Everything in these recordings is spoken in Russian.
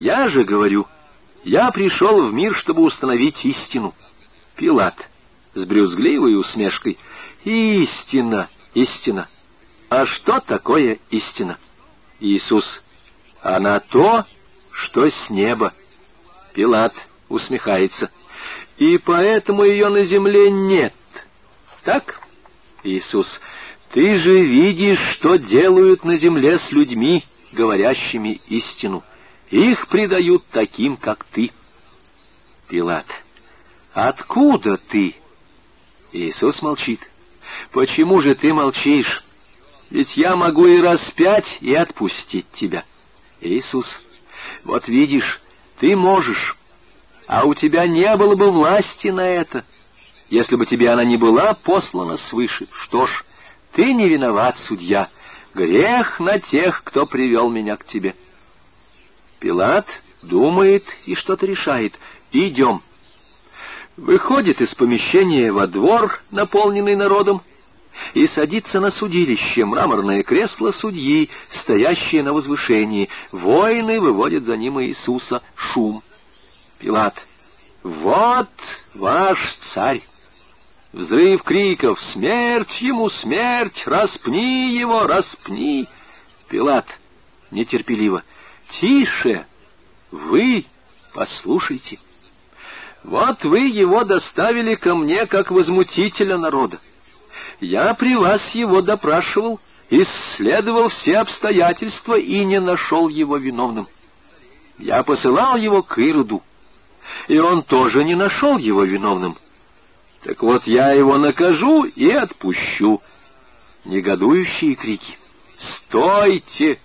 Я же говорю, я пришел в мир, чтобы установить истину. Пилат с брюзгливой усмешкой. Истина, истина. А что такое истина? Иисус. Она то, что с неба. Пилат усмехается. И поэтому ее на земле нет. Так? Иисус. Ты же видишь, что делают на земле с людьми, говорящими истину. Их предают таким, как ты. Пилат. Откуда ты? Иисус молчит. Почему же ты молчишь? Ведь я могу и распять, и отпустить тебя. Иисус. Вот видишь, ты можешь, а у тебя не было бы власти на это. Если бы тебе она не была послана свыше, что ж, ты не виноват, судья. Грех на тех, кто привел меня к тебе. Пилат думает и что-то решает. «Идем». Выходит из помещения во двор, наполненный народом, и садится на судилище, мраморное кресло судьи, стоящее на возвышении. Воины выводят за ним Иисуса. Шум. Пилат. «Вот ваш царь!» Взрыв криков «Смерть ему, смерть! Распни его, распни!» Пилат нетерпеливо. Тише! Вы послушайте. Вот вы его доставили ко мне как возмутителя народа. Я при вас его допрашивал, исследовал все обстоятельства и не нашел его виновным. Я посылал его к Ироду, и он тоже не нашел его виновным. Так вот я его накажу и отпущу. Негодующие крики. «Стойте!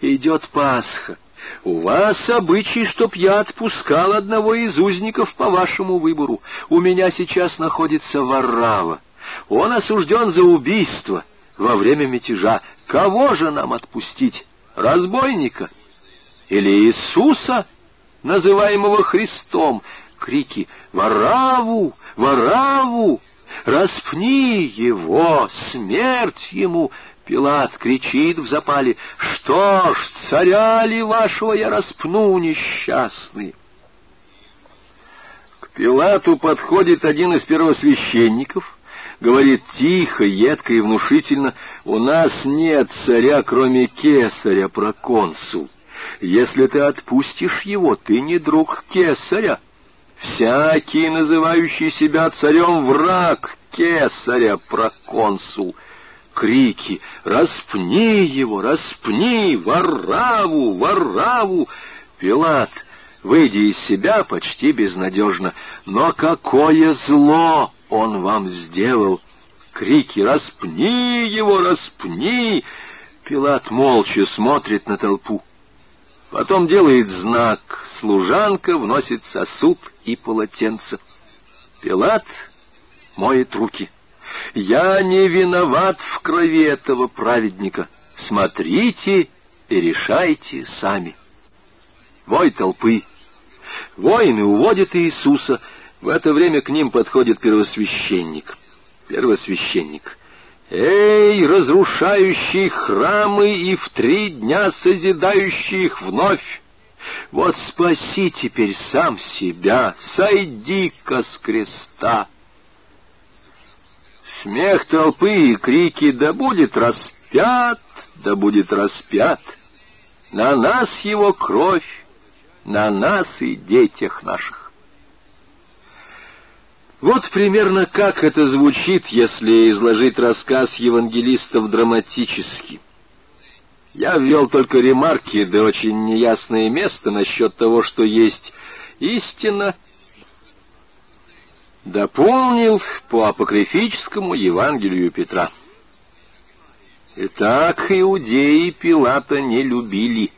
Идет Пасха. У вас обычай, чтоб я отпускал одного из узников по вашему выбору. У меня сейчас находится Варрава. Он осужден за убийство во время мятежа. Кого же нам отпустить? Разбойника? Или Иисуса, называемого Христом? Крики «Вараву! Вараву! Распни его! Смерть ему!» Пилат кричит в запале, «Что ж, царя ли вашего я распну, несчастный?» К Пилату подходит один из первосвященников, говорит тихо, едко и внушительно, «У нас нет царя, кроме кесаря, проконсул. Если ты отпустишь его, ты не друг кесаря. Всякий, называющий себя царем, враг кесаря, проконсул» крики «Распни его! Распни! Вараву! Вараву!» Пилат, выйдя из себя, почти безнадежно. «Но какое зло он вам сделал!» Крики «Распни его! Распни!» Пилат молча смотрит на толпу. Потом делает знак. Служанка вносит сосуд и полотенце. Пилат моет руки. Я не виноват в крови этого праведника. Смотрите и решайте сами. Вой толпы. Воины уводят Иисуса. В это время к ним подходит первосвященник. Первосвященник. «Эй, разрушающий храмы и в три дня созидающий их вновь! Вот спаси теперь сам себя, сойди-ка с креста!» Смех толпы и крики «Да будет распят! Да будет распят! На нас его кровь! На нас и детях наших!» Вот примерно как это звучит, если изложить рассказ евангелистов драматически. Я ввел только ремарки, да очень неясное место насчет того, что есть истина дополнил по апокрифическому Евангелию Петра. Итак, иудеи Пилата не любили.